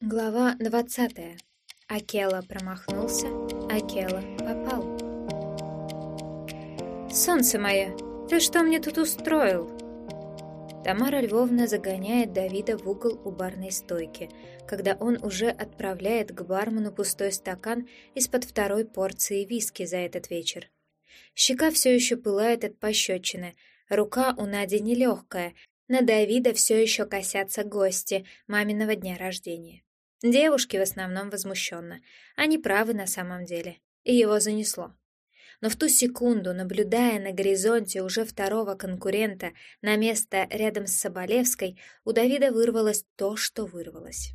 Глава двадцатая. Акела промахнулся, Акела попал. «Солнце мое, ты что мне тут устроил?» Тамара Львовна загоняет Давида в угол у барной стойки, когда он уже отправляет к бармену пустой стакан из-под второй порции виски за этот вечер. Щека все еще пылает от пощечины, рука у Нади нелегкая, на Давида все еще косятся гости маминого дня рождения. Девушки в основном возмущенно. Они правы на самом деле. И его занесло. Но в ту секунду, наблюдая на горизонте уже второго конкурента на место рядом с Соболевской, у Давида вырвалось то, что вырвалось.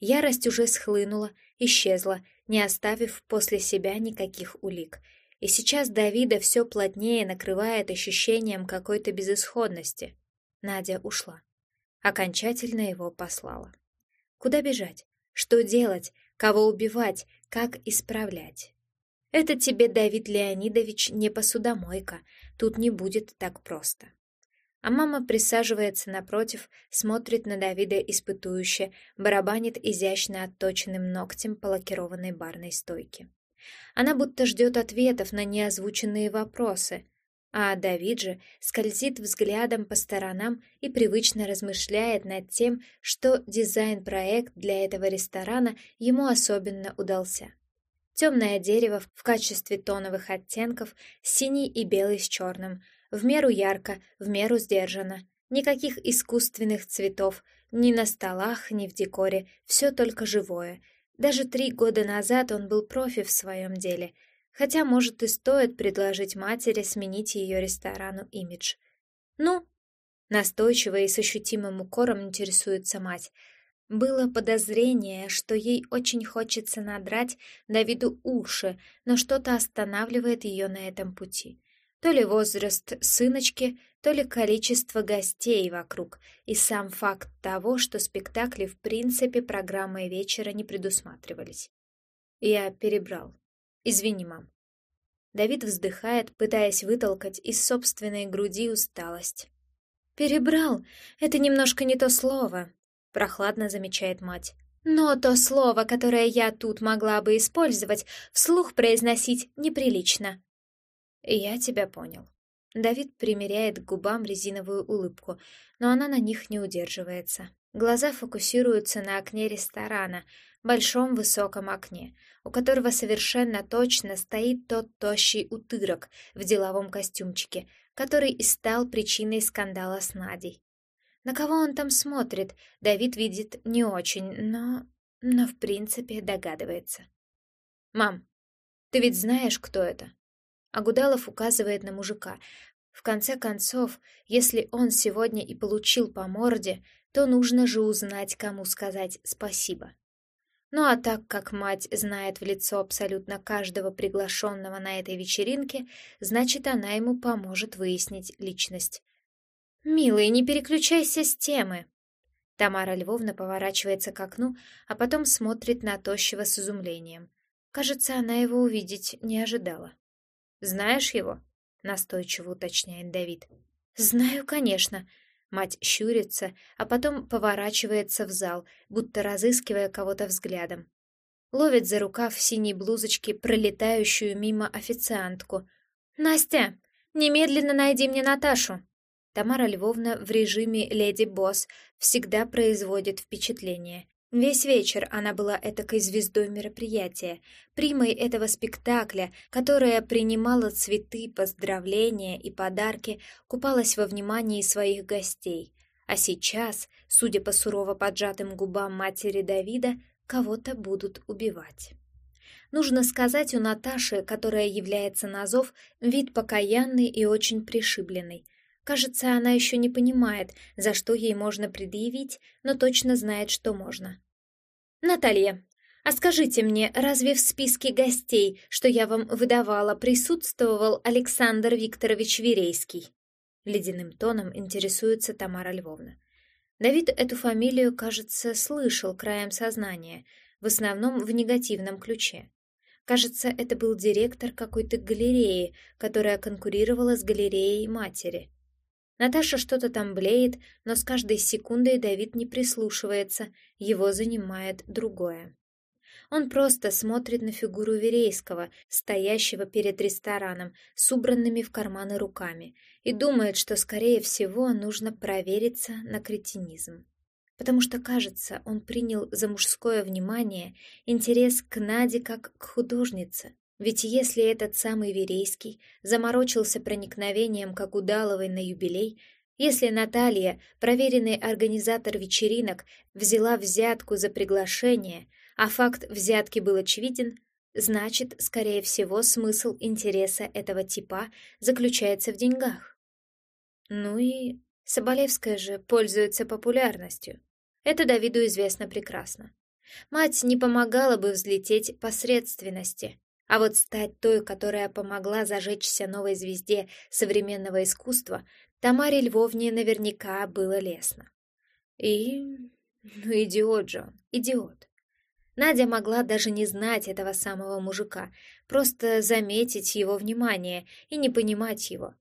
Ярость уже схлынула, исчезла, не оставив после себя никаких улик. И сейчас Давида все плотнее накрывает ощущением какой-то безысходности. Надя ушла. Окончательно его послала. Куда бежать? Что делать? Кого убивать? Как исправлять? Это тебе, Давид Леонидович, не посудомойка. Тут не будет так просто. А мама присаживается напротив, смотрит на Давида испытующе, барабанит изящно отточенным ногтем по лакированной барной стойке. Она будто ждет ответов на неозвученные вопросы, а Давид же скользит взглядом по сторонам и привычно размышляет над тем, что дизайн-проект для этого ресторана ему особенно удался. Темное дерево в качестве тоновых оттенков, синий и белый с черным, в меру ярко, в меру сдержанно. Никаких искусственных цветов ни на столах, ни в декоре, все только живое. Даже три года назад он был профи в своем деле, хотя, может, и стоит предложить матери сменить ее ресторану имидж. «Ну?» Настойчиво и с ощутимым укором интересуется мать — было подозрение, что ей очень хочется надрать Давиду уши, но что-то останавливает ее на этом пути. То ли возраст сыночки, то ли количество гостей вокруг, и сам факт того, что спектакли в принципе программой вечера не предусматривались. Я перебрал. Извини, мам. Давид вздыхает, пытаясь вытолкать из собственной груди усталость. «Перебрал? Это немножко не то слово прохладно замечает мать. Но то слово, которое я тут могла бы использовать, вслух произносить неприлично. Я тебя понял. Давид примеряет к губам резиновую улыбку, но она на них не удерживается. Глаза фокусируются на окне ресторана, большом высоком окне, у которого совершенно точно стоит тот тощий утырок в деловом костюмчике, который и стал причиной скандала с Надей. На кого он там смотрит, Давид видит не очень, но... но в принципе догадывается. «Мам, ты ведь знаешь, кто это?» Агудалов указывает на мужика. В конце концов, если он сегодня и получил по морде, то нужно же узнать, кому сказать спасибо. Ну а так как мать знает в лицо абсолютно каждого приглашенного на этой вечеринке, значит, она ему поможет выяснить личность. «Милый, не переключайся с темы!» Тамара Львовна поворачивается к окну, а потом смотрит на тощего с изумлением. Кажется, она его увидеть не ожидала. «Знаешь его?» — настойчиво уточняет Давид. «Знаю, конечно». Мать щурится, а потом поворачивается в зал, будто разыскивая кого-то взглядом. Ловит за рукав в синей блузочке пролетающую мимо официантку. «Настя, немедленно найди мне Наташу!» Тамара Львовна в режиме леди-босс всегда производит впечатление. Весь вечер она была этакой звездой мероприятия, примой этого спектакля, которая принимала цветы, поздравления и подарки, купалась во внимании своих гостей. А сейчас, судя по сурово поджатым губам матери Давида, кого-то будут убивать. Нужно сказать у Наташи, которая является на зов, вид покаянный и очень пришибленный. Кажется, она еще не понимает, за что ей можно предъявить, но точно знает, что можно. «Наталья, а скажите мне, разве в списке гостей, что я вам выдавала, присутствовал Александр Викторович Верейский?» Ледяным тоном интересуется Тамара Львовна. Давид эту фамилию, кажется, слышал краем сознания, в основном в негативном ключе. Кажется, это был директор какой-то галереи, которая конкурировала с галереей матери. Наташа что-то там блеет, но с каждой секундой Давид не прислушивается, его занимает другое. Он просто смотрит на фигуру Верейского, стоящего перед рестораном, с убранными в карманы руками, и думает, что, скорее всего, нужно провериться на кретинизм. Потому что, кажется, он принял за мужское внимание интерес к Наде как к художнице. Ведь если этот самый Верейский заморочился проникновением как удаловой на юбилей, если Наталья, проверенный организатор вечеринок, взяла взятку за приглашение, а факт взятки был очевиден, значит, скорее всего, смысл интереса этого типа заключается в деньгах. Ну и Соболевская же пользуется популярностью. Это Давиду известно прекрасно. Мать не помогала бы взлететь посредственности, а вот стать той, которая помогла зажечься новой звезде современного искусства, Тамаре Львовне наверняка было лестно. И... ну идиот же он, идиот. Надя могла даже не знать этого самого мужика, просто заметить его внимание и не понимать его.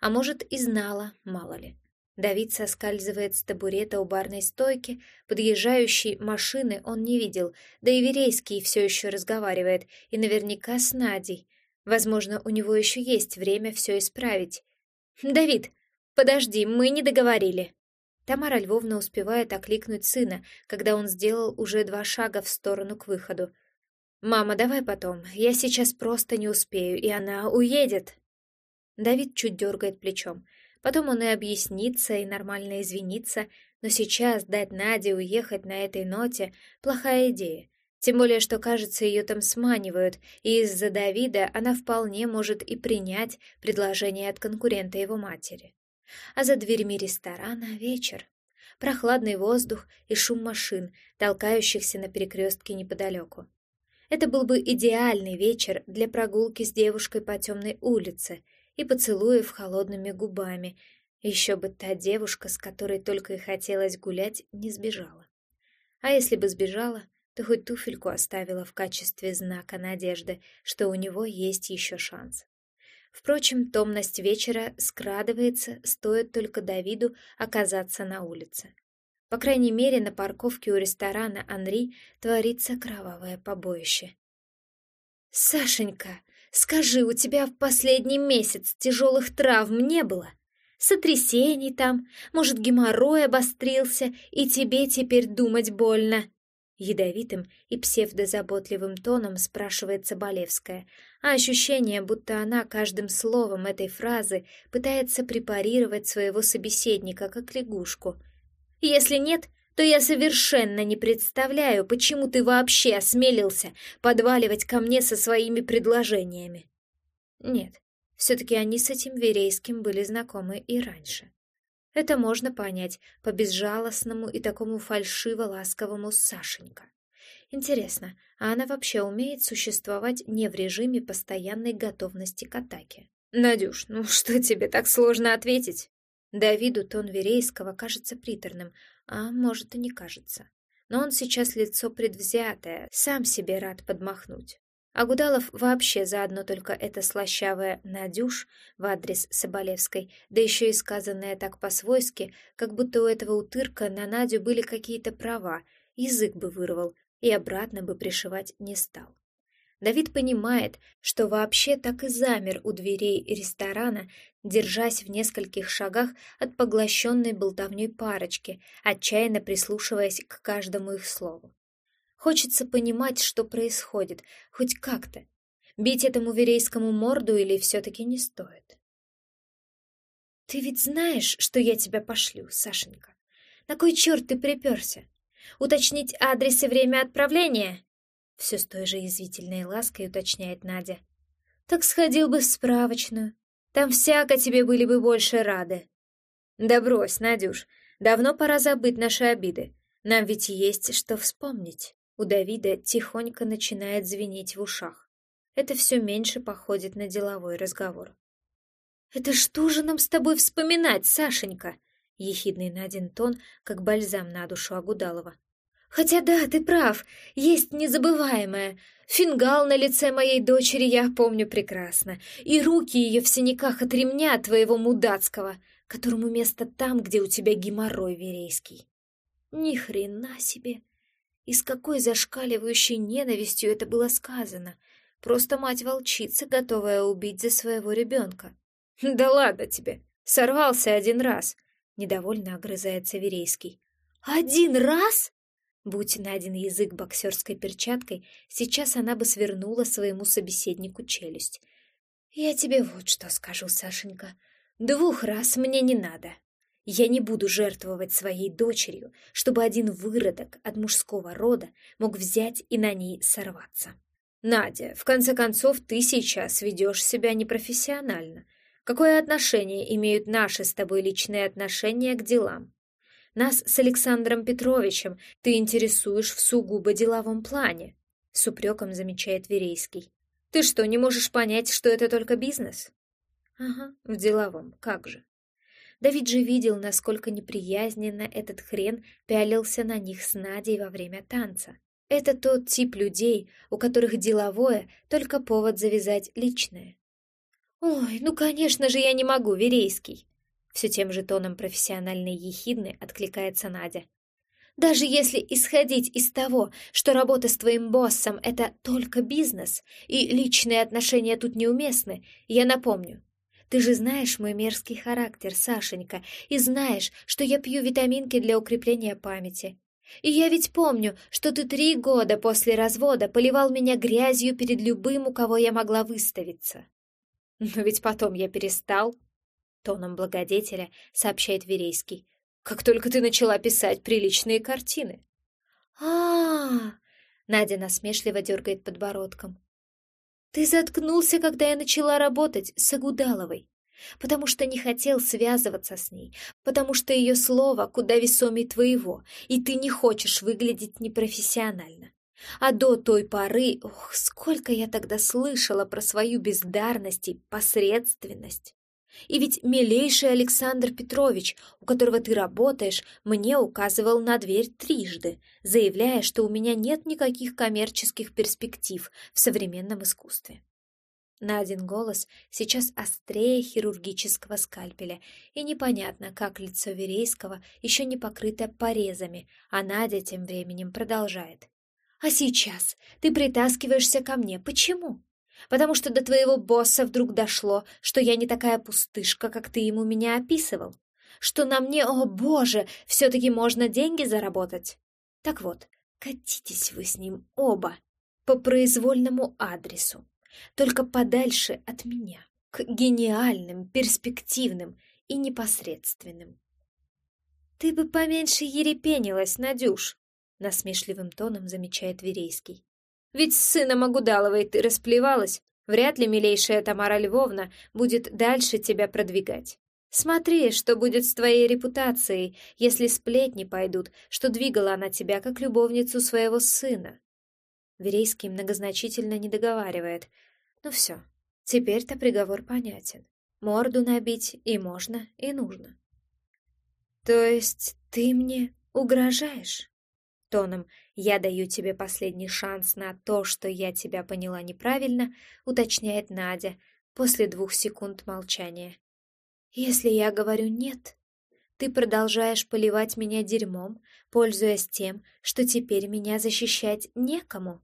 А может, и знала, мало ли. Давид соскальзывает с табурета у барной стойки, подъезжающей машины он не видел, да и Верейский все еще разговаривает, и наверняка с Надей. Возможно, у него еще есть время все исправить. «Давид, подожди, мы не договорили!» Тамара Львовна успевает окликнуть сына, когда он сделал уже два шага в сторону к выходу. «Мама, давай потом, я сейчас просто не успею, и она уедет!» Давид чуть дергает плечом. Потом он и объяснится, и нормально извинится, но сейчас дать Наде уехать на этой ноте — плохая идея. Тем более, что, кажется, ее там сманивают, и из-за Давида она вполне может и принять предложение от конкурента его матери а за дверьми ресторана вечер. Прохладный воздух и шум машин, толкающихся на перекрестке неподалеку. Это был бы идеальный вечер для прогулки с девушкой по темной улице и поцелуев холодными губами. Еще бы та девушка, с которой только и хотелось гулять, не сбежала. А если бы сбежала, то хоть туфельку оставила в качестве знака надежды, что у него есть еще шанс. Впрочем, томность вечера скрадывается, стоит только Давиду оказаться на улице. По крайней мере, на парковке у ресторана «Анри» творится кровавое побоище. «Сашенька, скажи, у тебя в последний месяц тяжелых травм не было? Сотрясений там, может, геморрой обострился, и тебе теперь думать больно?» Ядовитым и псевдозаботливым тоном спрашивает Соболевская, а ощущение, будто она каждым словом этой фразы пытается препарировать своего собеседника, как лягушку. «Если нет, то я совершенно не представляю, почему ты вообще осмелился подваливать ко мне со своими предложениями». Нет, все-таки они с этим Верейским были знакомы и раньше. Это можно понять по безжалостному и такому фальшиво-ласковому Сашенька. Интересно, а она вообще умеет существовать не в режиме постоянной готовности к атаке? «Надюш, ну что тебе так сложно ответить?» Давиду тон Верейского кажется приторным, а может и не кажется. Но он сейчас лицо предвзятое, сам себе рад подмахнуть. А Гудалов вообще заодно только это слащавое «Надюш» в адрес Соболевской, да еще и сказанное так по-свойски, как будто у этого утырка на Надю были какие-то права, язык бы вырвал и обратно бы пришивать не стал. Давид понимает, что вообще так и замер у дверей ресторана, держась в нескольких шагах от поглощенной болтовней парочки, отчаянно прислушиваясь к каждому их слову. Хочется понимать, что происходит, хоть как-то. Бить этому верейскому морду или все-таки не стоит? Ты ведь знаешь, что я тебя пошлю, Сашенька? На кой черт ты приперся? Уточнить адрес и время отправления? Все с той же язвительной лаской уточняет Надя. Так сходил бы в справочную. Там всяко тебе были бы больше рады. Да брось, Надюш, давно пора забыть наши обиды. Нам ведь есть что вспомнить. У Давида тихонько начинает звенеть в ушах. Это все меньше походит на деловой разговор. «Это что же нам с тобой вспоминать, Сашенька?» Ехидный Надин тон, как бальзам на душу Агудалова. «Хотя да, ты прав, есть незабываемое. Фингал на лице моей дочери я помню прекрасно, и руки ее в синяках от ремня твоего мудацкого. которому место там, где у тебя геморрой верейский. Ни хрена себе! И с какой зашкаливающей ненавистью это было сказано. Просто мать-волчица, готовая убить за своего ребенка. «Да ладно тебе! Сорвался один раз!» — недовольно огрызается Верейский. «Один раз?» Будь на один язык боксерской перчаткой, сейчас она бы свернула своему собеседнику челюсть. «Я тебе вот что скажу, Сашенька. Двух раз мне не надо. Я не буду жертвовать своей дочерью, чтобы один выродок от мужского рода мог взять и на ней сорваться. Надя, в конце концов, ты сейчас ведешь себя непрофессионально. Какое отношение имеют наши с тобой личные отношения к делам? Нас с Александром Петровичем ты интересуешь в сугубо деловом плане, с упреком замечает Верейский. Ты что, не можешь понять, что это только бизнес? Ага, в деловом, как же. Давид же видел, насколько неприязненно этот хрен пялился на них с Надей во время танца. Это тот тип людей, у которых деловое — только повод завязать личное. «Ой, ну, конечно же, я не могу, Верейский!» Все тем же тоном профессиональной ехидны откликается Надя. Даже если исходить из того, что работа с твоим боссом — это только бизнес, и личные отношения тут неуместны, я напомню. Ты же знаешь мой мерзкий характер, Сашенька, и знаешь, что я пью витаминки для укрепления памяти. И я ведь помню, что ты три года после развода поливал меня грязью перед любым, у кого я могла выставиться. Но ведь потом я перестал, тоном благодетеля сообщает Верейский. Как только ты начала писать приличные картины. А, Надя насмешливо дергает подбородком. Ты заткнулся, когда я начала работать с Агудаловой, потому что не хотел связываться с ней, потому что ее слово куда весомее твоего, и ты не хочешь выглядеть непрофессионально. А до той поры, ох, сколько я тогда слышала про свою бездарность и посредственность. И ведь милейший Александр Петрович, у которого ты работаешь, мне указывал на дверь трижды, заявляя, что у меня нет никаких коммерческих перспектив в современном искусстве. На один голос сейчас острее хирургического скальпеля, и непонятно, как лицо Верейского еще не покрыто порезами, а Надя тем временем продолжает. «А сейчас ты притаскиваешься ко мне. Почему? Потому что до твоего босса вдруг дошло, что я не такая пустышка, как ты ему меня описывал, что на мне, о боже, все-таки можно деньги заработать. Так вот, катитесь вы с ним оба по произвольному адресу, только подальше от меня, к гениальным, перспективным и непосредственным. «Ты бы поменьше ерепенилась, Надюш!» — насмешливым тоном замечает Верейский. Ведь с сыном Агудаловой ты расплевалась, вряд ли милейшая Тамара Львовна будет дальше тебя продвигать. Смотри, что будет с твоей репутацией, если сплетни пойдут, что двигала она тебя как любовницу своего сына. Верейский многозначительно не договаривает. Ну все, теперь-то приговор понятен. Морду набить и можно, и нужно. То есть ты мне угрожаешь? Тоном «Я даю тебе последний шанс на то, что я тебя поняла неправильно», уточняет Надя после двух секунд молчания. «Если я говорю «нет», ты продолжаешь поливать меня дерьмом, пользуясь тем, что теперь меня защищать некому».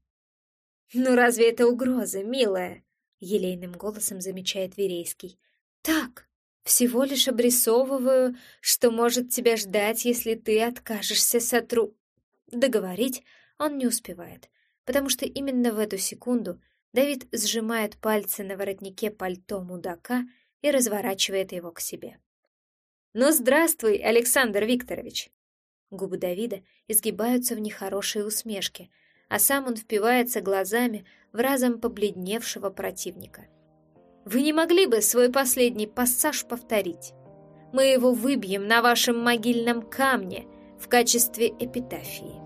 «Ну разве это угроза, милая?» — елейным голосом замечает Верейский. «Так, всего лишь обрисовываю, что может тебя ждать, если ты откажешься сотру...» Договорить он не успевает, потому что именно в эту секунду Давид сжимает пальцы на воротнике пальто мудака и разворачивает его к себе. «Ну, здравствуй, Александр Викторович!» Губы Давида изгибаются в нехорошей усмешке, а сам он впивается глазами в разом побледневшего противника. «Вы не могли бы свой последний пассаж повторить? Мы его выбьем на вашем могильном камне в качестве эпитафии».